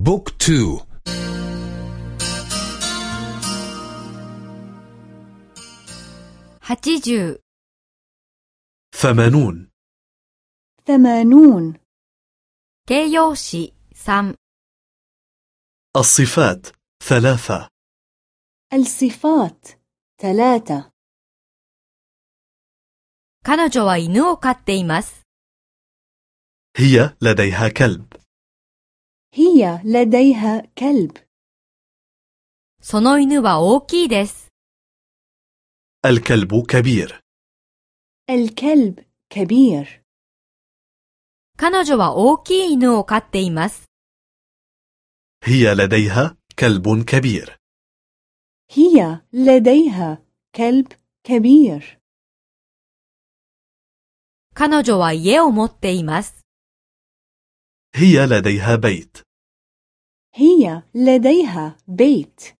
بوك تو 80 ثمانون ثمانون 形容詞3 الصفات ثلاثة الصفات ثلاثة 彼女は犬を飼っています。 هي لديها كلب هي لديها كلب その犬は大きいです。 الكلب كبير الكلب كبير 彼女は大きい犬を飼っています。 هي لديها كلب كبير هي لديها كلب كبير 彼女は家を持っています。 هي لديها بيت هي لديها بيت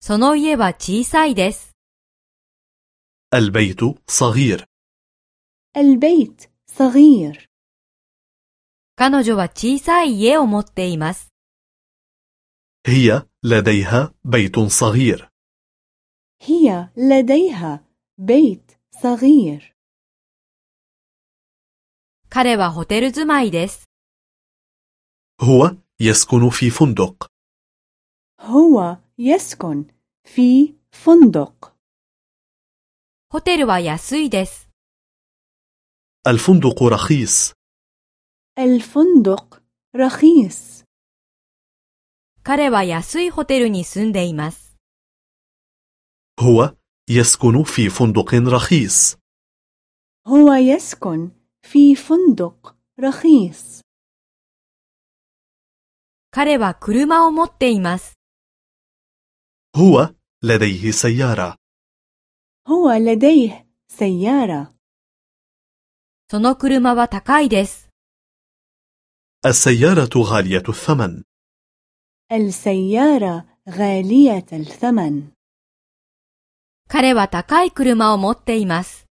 その家は小さいです。 البيت صغير البيت صغير 彼女は小さい家を持っています。 هي لديها بيت صغير هي لديها بيت صغير 彼はホテル住まいです。 هو يسكن في فندق هو يسكن في فندق ホテルは安いです。 الفندق رخيص الفندق رخيص 彼は安いホテルに住んでいます。 هو يسكن في فندق رخيص هو يسكن في فندق رخيص 彼は車を持っています。 هو لديه سيارة هو لديه سيارة その車は高いです。 السيارة غالية الثمن السيارة غالية الثمن 彼は高い車を持っています。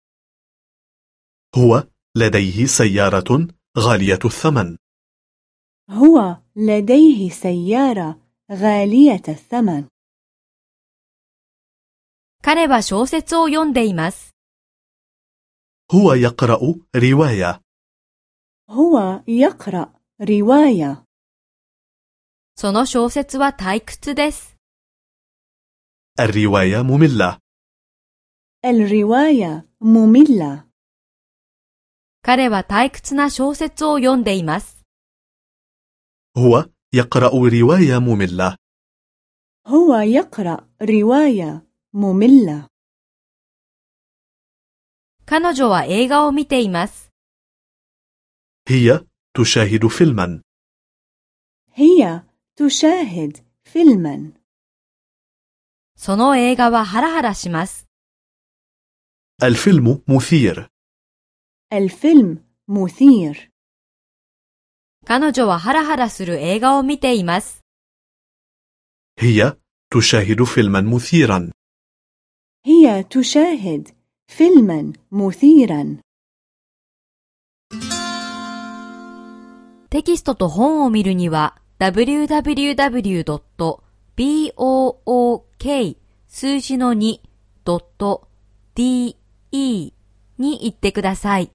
هو لديه سيارة غالية الثمن هو لديه سيارة غالية الثمن 彼は小説を読んでいます。 هو يقرأ رواية هو يقرأ رواية その小説は退屈です。 الرواية مملة الرواية مملة 彼は退屈な小説を読んでいます。 هو يقرأ رواية مملة هو يقرأ رواية مملة 彼女は映画を見ています。 هي تشاهد فيلما هي تشاهد فيلما その映画はハラハラします。 الفيلم مثير الفيلم مثير 彼女はハラハラする映画を見ています。 هي تشاهد فيلما مثيرا هي تشاهد فيلما مثيرا テキストと本を見るには www.book 数字の 2.de に行ってください。